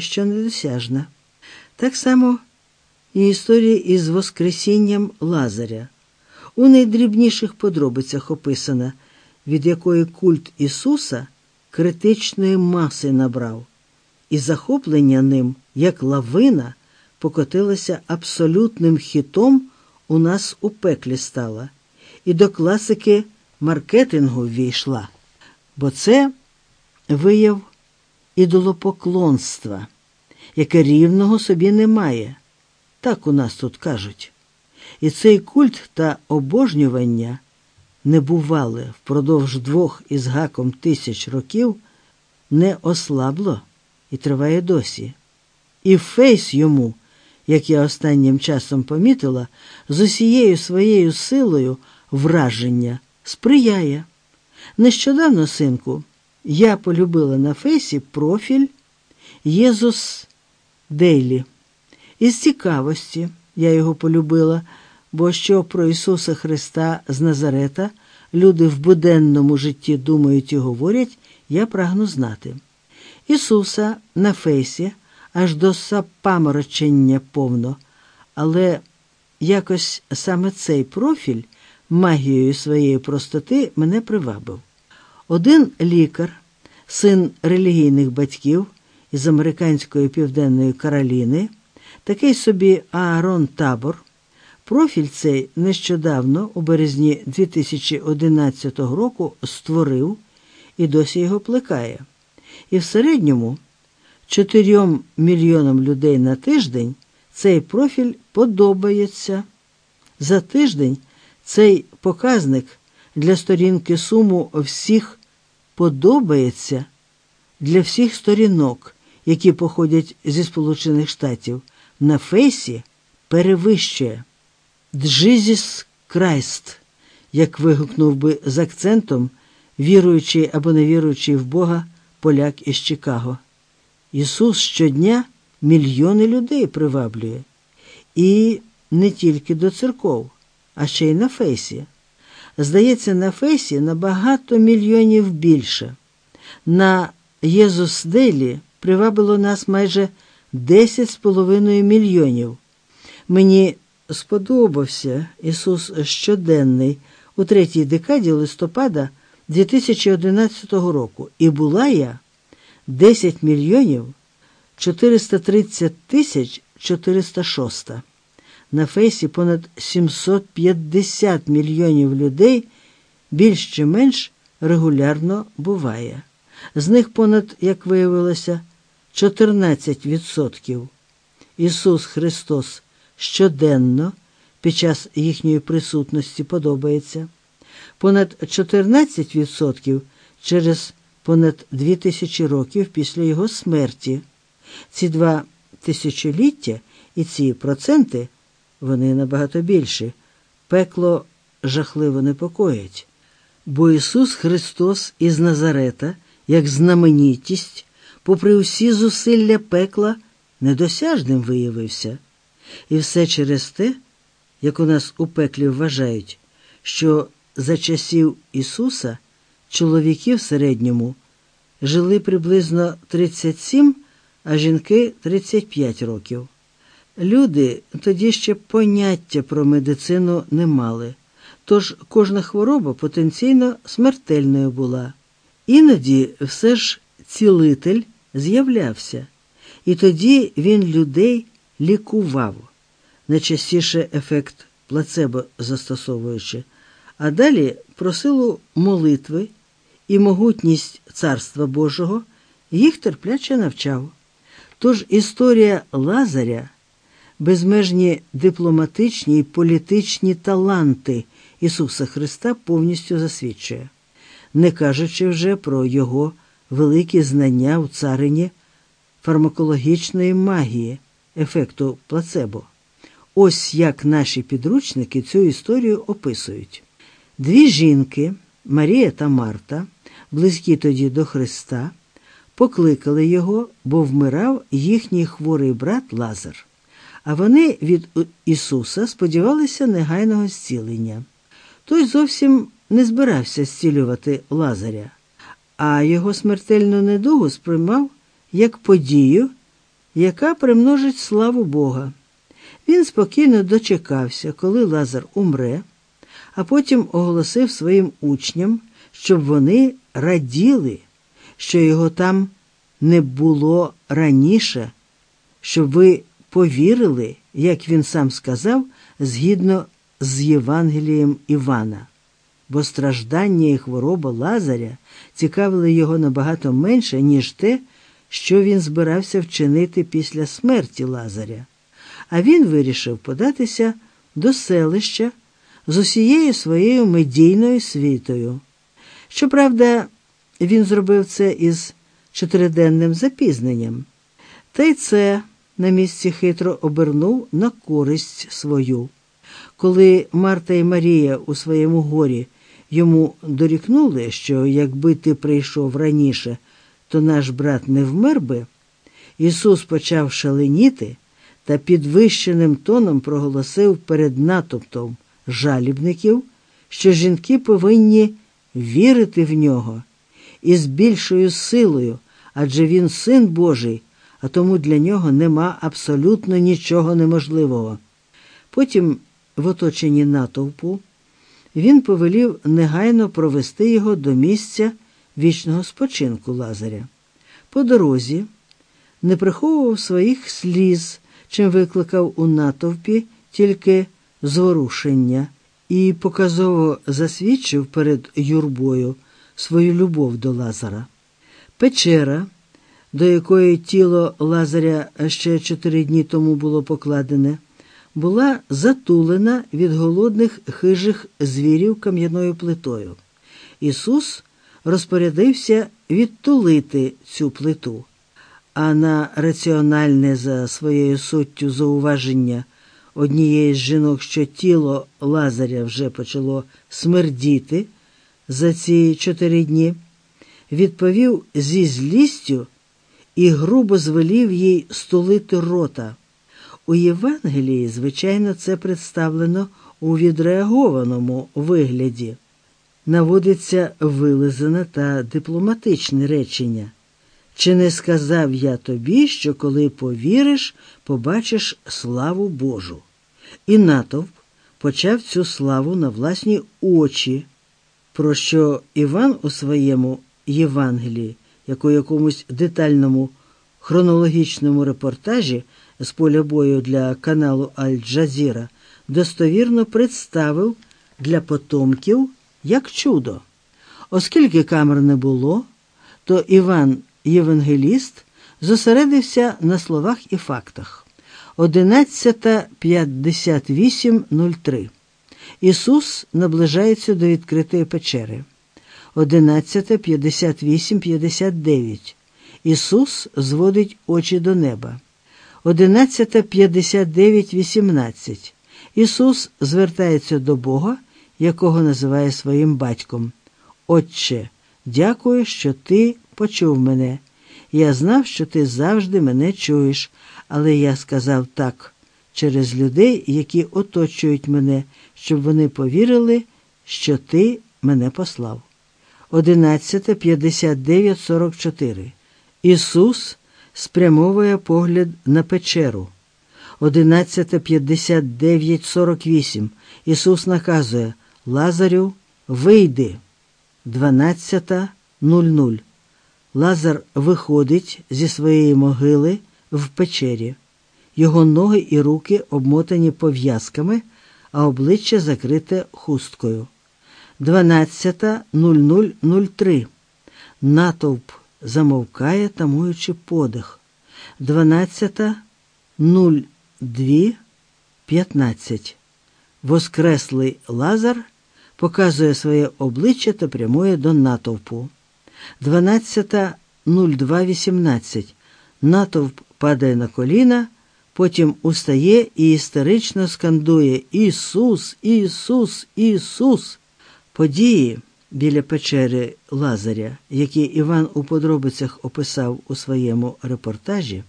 що недосяжна. Так само і історія із Воскресінням Лазаря. У найдрібніших подробицях описана, від якої культ Ісуса критичної маси набрав, і захоплення ним, як лавина, покотилося абсолютним хітом у нас у пеклі стала, і до класики маркетингу ввійшла, бо це вияв ідолопоклонства, яке рівного собі немає. Так у нас тут кажуть. І цей культ та обожнювання не бували впродовж двох із гаком тисяч років, не ослабло і триває досі. І фейс йому, як я останнім часом помітила, з усією своєю силою враження сприяє. Нещодавно, синку, я полюбила на фейсі профіль Єзус Дейлі. Із цікавості я його полюбила, бо що про Ісуса Христа з Назарета люди в буденному житті думають і говорять, я прагну знати. Ісуса на фейсі аж до запаморочення повно, але якось саме цей профіль магією своєї простоти мене привабив. Один лікар, син релігійних батьків із американської південної Кароліни, такий собі Аарон Табор, профіль цей нещодавно, у березні 2011 року, створив і досі його плекає. І в середньому 4 мільйонам людей на тиждень цей профіль подобається. За тиждень цей показник для сторінки суму всіх подобається для всіх сторінок, які походять зі Сполучених Штатів, на фейсі перевищує Джизіс Крайст, як вигукнув би з акцентом, віруючий або не віруючий в Бога поляк із Чикаго. Ісус щодня мільйони людей приваблює. І не тільки до церков, а ще й на фейсі. Здається, на фейсі набагато мільйонів більше. На Єзус Делі привабило нас майже 10,5 мільйонів. Мені сподобався Ісус щоденний у третій декаді листопада 2011 року. І була я 10 мільйонів 430 тисяч 406. На фейсі понад 750 мільйонів людей більш чи менш регулярно буває. З них понад, як виявилося, 14%. Ісус Христос щоденно під час їхньої присутності подобається, понад 14% через понад 2000 років після Його смерті. Ці два тисячоліття і ці проценти вони набагато більші. Пекло жахливо непокоїть. Бо Ісус Христос із Назарета, як знаменітість, попри усі зусилля пекла, недосяжним виявився. І все через те, як у нас у пеклі вважають, що за часів Ісуса чоловіки в середньому жили приблизно 37, а жінки 35 років. Люди тоді ще поняття про медицину не мали, тож кожна хвороба потенційно смертельною була. Іноді все ж цілитель з'являвся, і тоді він людей лікував, найчастіше ефект плацебо застосовуючи, а далі про силу молитви і могутність Царства Божого їх терпляче навчав. Тож історія Лазаря безмежні дипломатичні і політичні таланти Ісуса Христа повністю засвідчує, не кажучи вже про Його великі знання у царині фармакологічної магії, ефекту плацебо. Ось як наші підручники цю історію описують. Дві жінки, Марія та Марта, близькі тоді до Христа, покликали його, бо вмирав їхній хворий брат Лазар а вони від Ісуса сподівалися негайного зцілення. Той зовсім не збирався зцілювати Лазаря, а його смертельну недугу сприймав як подію, яка примножить славу Бога. Він спокійно дочекався, коли Лазар умре, а потім оголосив своїм учням, щоб вони раділи, що його там не було раніше, щоб ви повірили, як він сам сказав, згідно з Євангелієм Івана. Бо страждання і хвороба Лазаря цікавили його набагато менше, ніж те, що він збирався вчинити після смерті Лазаря. А він вирішив податися до селища з усією своєю медійною світою. Щоправда, він зробив це із чотириденним запізненням, та й це на місці хитро обернув на користь свою. Коли Марта і Марія у своєму горі йому дорікнули, що якби ти прийшов раніше, то наш брат не вмер би, Ісус почав шаленіти та підвищеним тоном проголосив перед натовптом жалібників, що жінки повинні вірити в нього і з більшою силою, адже він син Божий, а тому для нього нема абсолютно нічого неможливого. Потім, в оточенні натовпу, він повелів негайно провести його до місця вічного спочинку Лазаря. По дорозі не приховував своїх сліз, чим викликав у натовпі тільки зворушення і показово засвідчив перед юрбою свою любов до Лазара. Печера, до якої тіло Лазаря ще чотири дні тому було покладене, була затулена від голодних хижих звірів кам'яною плитою. Ісус розпорядився відтулити цю плиту, а на раціональне за своєю суттю зауваження однієї з жінок, що тіло Лазаря вже почало смердіти за ці чотири дні, відповів зі злістю і грубо звелів їй стулити рота. У Євангелії, звичайно, це представлено у відреагованому вигляді. Наводиться вилизане та дипломатичне речення. Чи не сказав я тобі, що коли повіриш, побачиш славу Божу? І натовп почав цю славу на власні очі, про що Іван у своєму Євангелії, як у якомусь детальному хронологічному репортажі з поля бою для каналу Аль-Джазіра, достовірно представив для потомків як чудо. Оскільки камер не було, то Іван Євангеліст зосередився на словах і фактах. 11.58.03 Ісус наближається до відкритої печери. 11.58.59 Ісус зводить очі до неба. 11.59.18 Ісус звертається до Бога, якого називає своїм батьком. Отче, дякую, що ти почув мене. Я знав, що ти завжди мене чуєш, але я сказав так через людей, які оточують мене, щоб вони повірили, що ти мене послав. 11.59.44 Ісус спрямовує погляд на печеру. 11.59.48 Ісус наказує Лазарю, вийди. 12.00 Лазар виходить зі своєї могили в печері. Його ноги і руки обмотані пов'язками, а обличчя закрите хусткою. 12.0003 Натовп замовкає, тамуючи подих. 12.02.15 Воскреслий Лазар показує своє обличчя та прямує до натовпу. 12.02.18 Натовп падає на коліна, потім устає і істерично скандує Ісус, Ісус, Ісус. Події біля печери Лазаря, які Іван у подробицях описав у своєму репортажі.